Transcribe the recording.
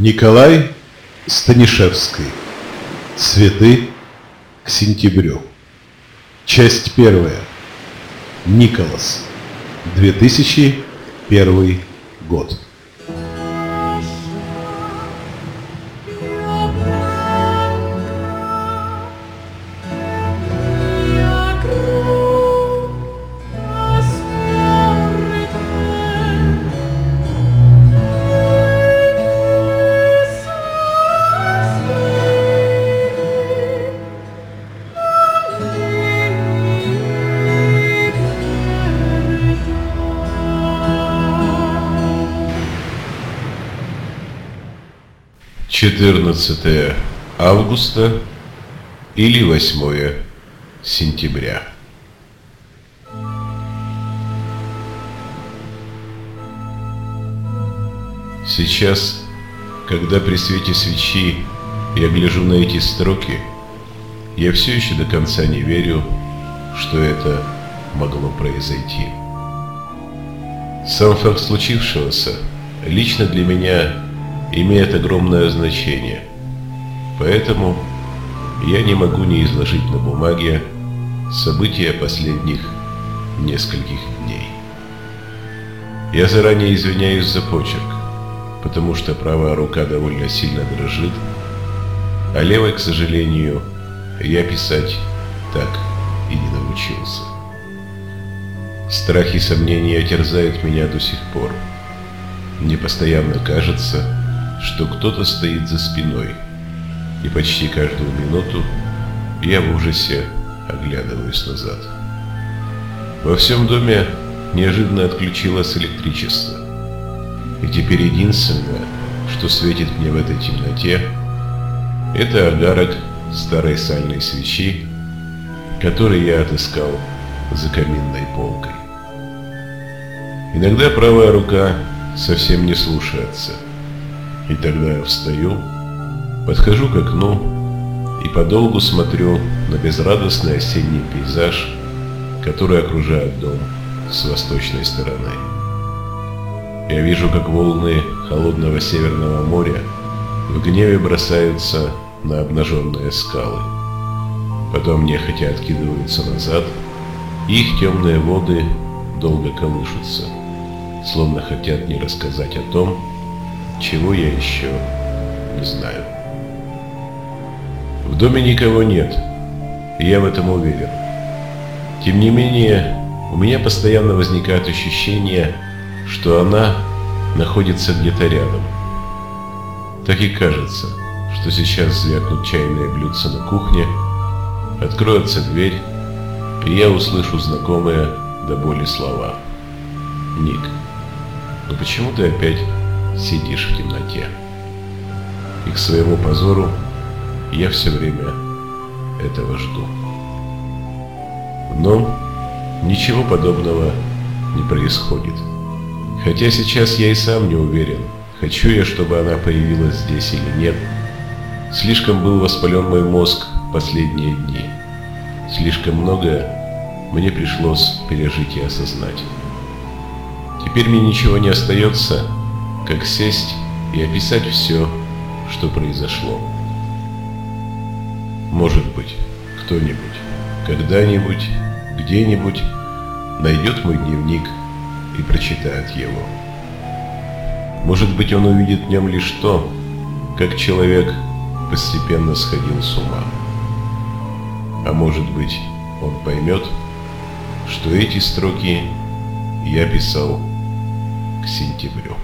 Николай Станишевский. Цветы к сентябрю. Часть первая. Николас. 2001 год. Четырнадцатое августа или восьмое сентября. Сейчас, когда при свете свечи я гляжу на эти строки, я все еще до конца не верю, что это могло произойти. Сам факт случившегося лично для меня имеет огромное значение. Поэтому я не могу не изложить на бумаге события последних нескольких дней. Я заранее извиняюсь за почерк, потому что правая рука довольно сильно дрожит, а левой, к сожалению, я писать так и не научился. Страх и сомнения терзают меня до сих пор. Мне постоянно кажется, что кто-то стоит за спиной, и почти каждую минуту я в ужасе оглядываюсь назад. Во всем доме неожиданно отключилось электричество, и теперь единственное, что светит мне в этой темноте, это огарок старой сальной свечи, который я отыскал за каминной полкой. Иногда правая рука совсем не слушается – и тогда я встаю, подхожу к окну и подолгу смотрю на безрадостный осенний пейзаж, который окружает дом с восточной стороны. Я вижу, как волны холодного северного моря в гневе бросаются на обнаженные скалы. Потом нехотя откидываются назад, и их темные воды долго колышутся, словно хотят не рассказать о том, чего я еще не знаю. В доме никого нет, я в этом уверен. Тем не менее, у меня постоянно возникает ощущение, что она находится где-то рядом. Так и кажется, что сейчас звякнут чайные блюдца на кухне, откроется дверь, и я услышу знакомые до боли слова. «Ник, ну почему ты опять сидишь в темноте. И к своему позору я все время этого жду. Но ничего подобного не происходит. Хотя сейчас я и сам не уверен, хочу я, чтобы она появилась здесь или нет. Слишком был воспален мой мозг последние дни. Слишком многое мне пришлось пережить и осознать. Теперь мне ничего не остается, как сесть и описать все, что произошло. Может быть, кто-нибудь, когда-нибудь, где-нибудь найдет мой дневник и прочитает его. Может быть, он увидит в нем лишь то, как человек постепенно сходил с ума. А может быть, он поймет, что эти строки я писал к сентябрю.